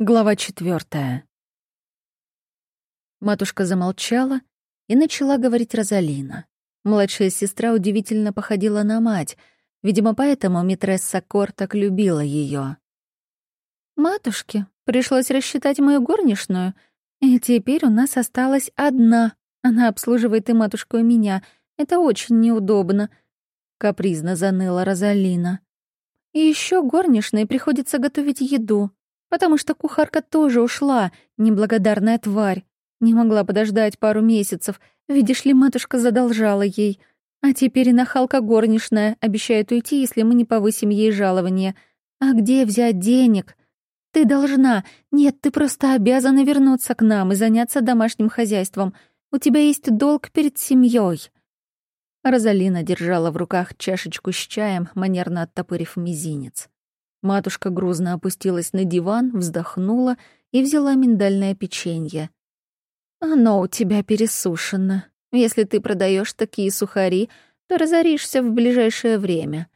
Глава четвертая. Матушка замолчала и начала говорить Розалина. Младшая сестра удивительно походила на мать, видимо, поэтому митресса Кор так любила ее. «Матушке пришлось рассчитать мою горничную, и теперь у нас осталась одна. Она обслуживает и матушку, и меня. Это очень неудобно», — капризно заныла Розалина. «И еще горничной приходится готовить еду потому что кухарка тоже ушла, неблагодарная тварь. Не могла подождать пару месяцев, видишь ли, матушка задолжала ей. А теперь и нахалка горничная обещает уйти, если мы не повысим ей жалование. А где взять денег? Ты должна, нет, ты просто обязана вернуться к нам и заняться домашним хозяйством. У тебя есть долг перед семьей. Розалина держала в руках чашечку с чаем, манерно оттопырив мизинец. Матушка грузно опустилась на диван, вздохнула и взяла миндальное печенье. «Оно у тебя пересушено. Если ты продаешь такие сухари, то разоришься в ближайшее время.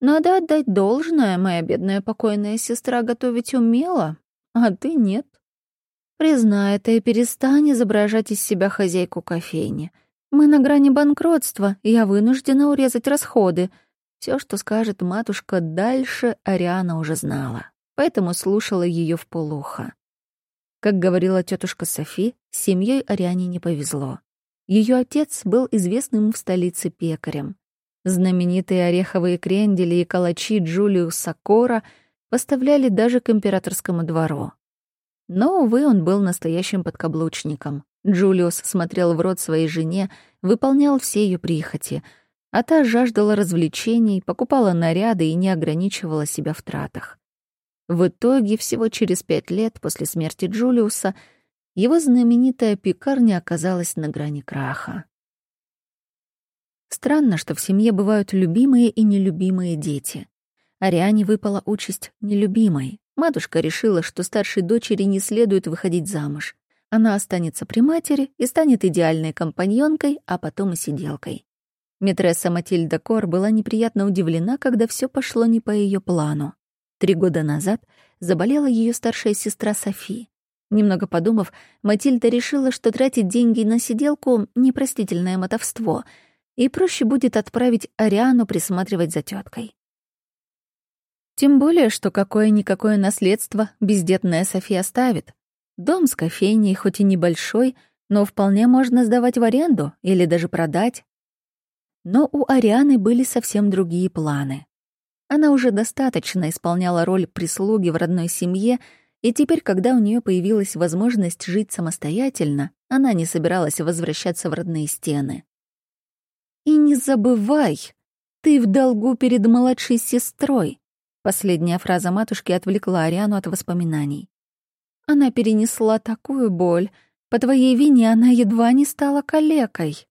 Надо отдать должное, моя бедная покойная сестра готовить умела, а ты нет. Признай это и перестань изображать из себя хозяйку кофейни. Мы на грани банкротства, я вынуждена урезать расходы — все, что скажет матушка дальше, Ариана уже знала, поэтому слушала ее в полухо. Как говорила тетушка Софи, семьей Ариане не повезло. Ее отец был известным в столице пекарем. Знаменитые ореховые крендели и калачи Джулиуса Кора поставляли даже к императорскому двору. Но, увы, он был настоящим подкаблучником. Джулиус смотрел в рот своей жене, выполнял все ее прихоти — а та жаждала развлечений, покупала наряды и не ограничивала себя в тратах. В итоге, всего через пять лет после смерти Джулиуса, его знаменитая пекарня оказалась на грани краха. Странно, что в семье бывают любимые и нелюбимые дети. Ариане выпала участь нелюбимой. Матушка решила, что старшей дочери не следует выходить замуж. Она останется при матери и станет идеальной компаньонкой, а потом и сиделкой. Митресса Матильда Кор была неприятно удивлена, когда все пошло не по ее плану. Три года назад заболела ее старшая сестра Софи. Немного подумав, Матильда решила, что тратить деньги на сиделку — непростительное мотовство, и проще будет отправить Ариану присматривать за теткой. Тем более, что какое-никакое наследство бездетная София оставит. Дом с кофейней, хоть и небольшой, но вполне можно сдавать в аренду или даже продать, но у Арианы были совсем другие планы. Она уже достаточно исполняла роль прислуги в родной семье, и теперь, когда у нее появилась возможность жить самостоятельно, она не собиралась возвращаться в родные стены. «И не забывай, ты в долгу перед младшей сестрой», Последняя фраза матушки отвлекла Ариану от воспоминаний. Она перенесла такую боль. По твоей вине она едва не стала калекой.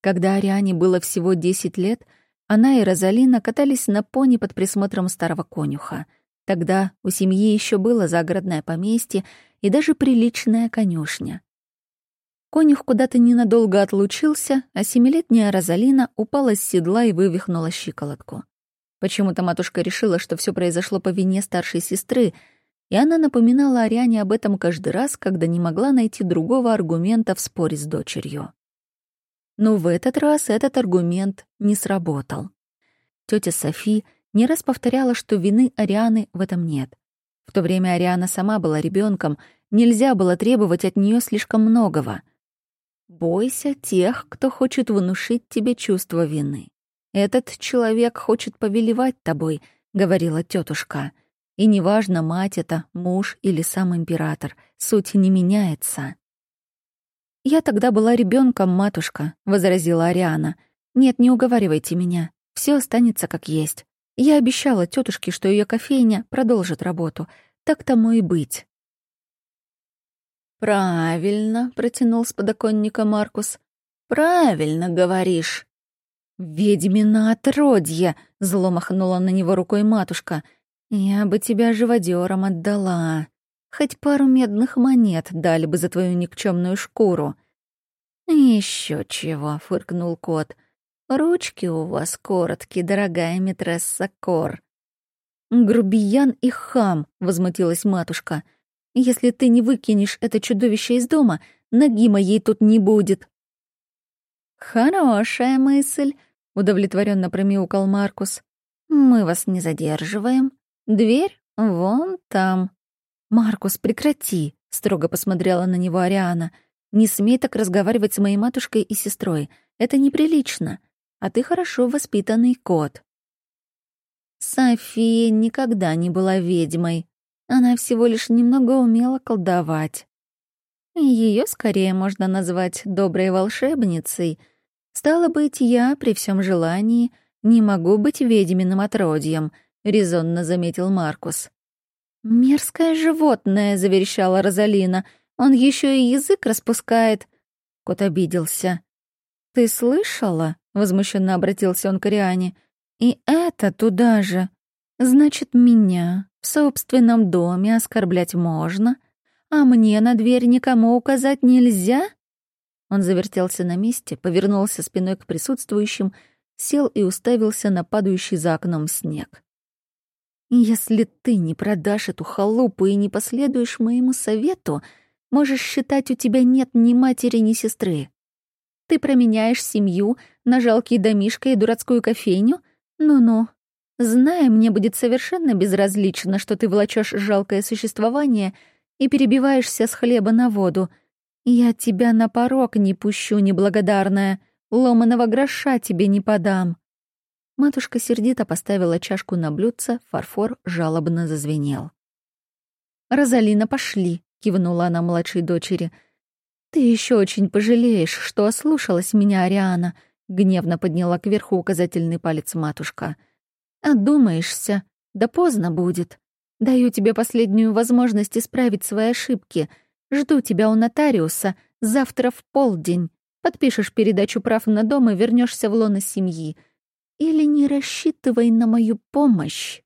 Когда Ариане было всего 10 лет, она и Розалина катались на пони под присмотром старого конюха. Тогда у семьи еще было загородное поместье и даже приличная конюшня. Конюх куда-то ненадолго отлучился, а семилетняя Розалина упала с седла и вывихнула щиколотку. Почему-то матушка решила, что все произошло по вине старшей сестры, и она напоминала Ариане об этом каждый раз, когда не могла найти другого аргумента в споре с дочерью. Но в этот раз этот аргумент не сработал. Тетя Софи не раз повторяла, что вины Арианы в этом нет. В то время Ариана сама была ребенком, нельзя было требовать от нее слишком многого. Бойся тех, кто хочет внушить тебе чувство вины. Этот человек хочет повелевать тобой, говорила тетушка. И неважно, мать это, муж или сам император, суть не меняется. «Я тогда была ребенком, матушка», — возразила Ариана. «Нет, не уговаривайте меня. Все останется как есть. Я обещала тетушке, что ее кофейня продолжит работу. Так тому и быть». «Правильно», — протянул с подоконника Маркус. «Правильно говоришь». «Ведьмина отродье!» — зло махнула на него рукой матушка. «Я бы тебя живодером отдала». Хоть пару медных монет дали бы за твою никчемную шкуру. Еще чего, фыркнул кот. Ручки у вас короткие, дорогая митресса Кор. «Грубиян и хам!» — возмутилась матушка. «Если ты не выкинешь это чудовище из дома, ноги моей тут не будет». «Хорошая мысль», — удовлетворенно промяукал Маркус. «Мы вас не задерживаем. Дверь вон там». «Маркус, прекрати», — строго посмотрела на него Ариана. «Не смей так разговаривать с моей матушкой и сестрой. Это неприлично. А ты хорошо воспитанный кот». София никогда не была ведьмой. Она всего лишь немного умела колдовать. Ее скорее можно назвать доброй волшебницей. Стало быть, я, при всем желании, не могу быть ведьминым отродьем, — резонно заметил Маркус. «Мерзкое животное», — заверещала Розалина. «Он еще и язык распускает». Кот обиделся. «Ты слышала?» — возмущенно обратился он к Ариане. «И это туда же. Значит, меня в собственном доме оскорблять можно, а мне на дверь никому указать нельзя?» Он завертелся на месте, повернулся спиной к присутствующим, сел и уставился на падающий за окном снег. Если ты не продашь эту халупу и не последуешь моему совету, можешь считать, у тебя нет ни матери, ни сестры. Ты променяешь семью на жалкий домишко и дурацкую кофейню? Ну-ну. Зная, мне будет совершенно безразлично, что ты влачешь жалкое существование и перебиваешься с хлеба на воду. Я тебя на порог не пущу, неблагодарная. Ломаного гроша тебе не подам. Матушка сердито поставила чашку на блюдце, фарфор жалобно зазвенел. «Розалина, пошли!» — кивнула она младшей дочери. «Ты еще очень пожалеешь, что ослушалась меня, Ариана», — гневно подняла кверху указательный палец матушка. «Одумаешься, да поздно будет. Даю тебе последнюю возможность исправить свои ошибки. Жду тебя у нотариуса завтра в полдень. Подпишешь передачу прав на дом и вернешься в лоно семьи или не рассчитывай на мою помощь.